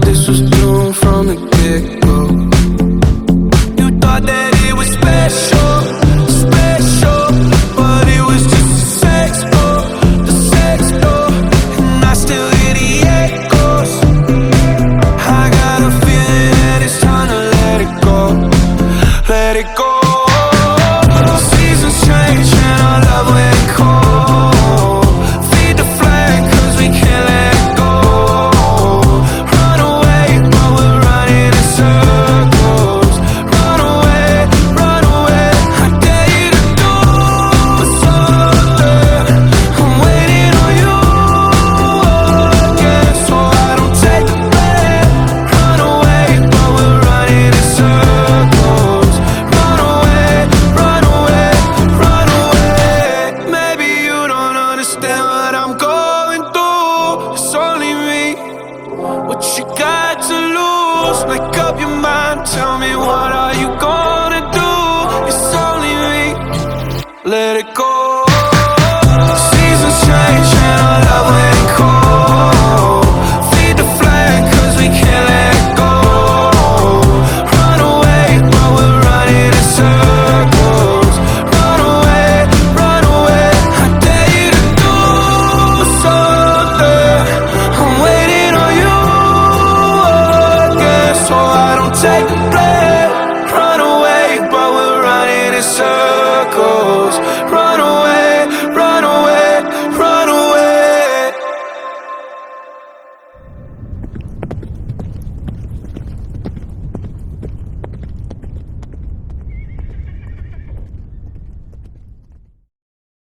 this was doomed from the get it's only me. What you got to lose? Make up your mind, tell me what are you gonna do? It's only me. Let it go. run away